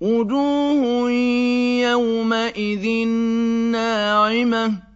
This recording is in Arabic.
وجوه يومئذ ناعمة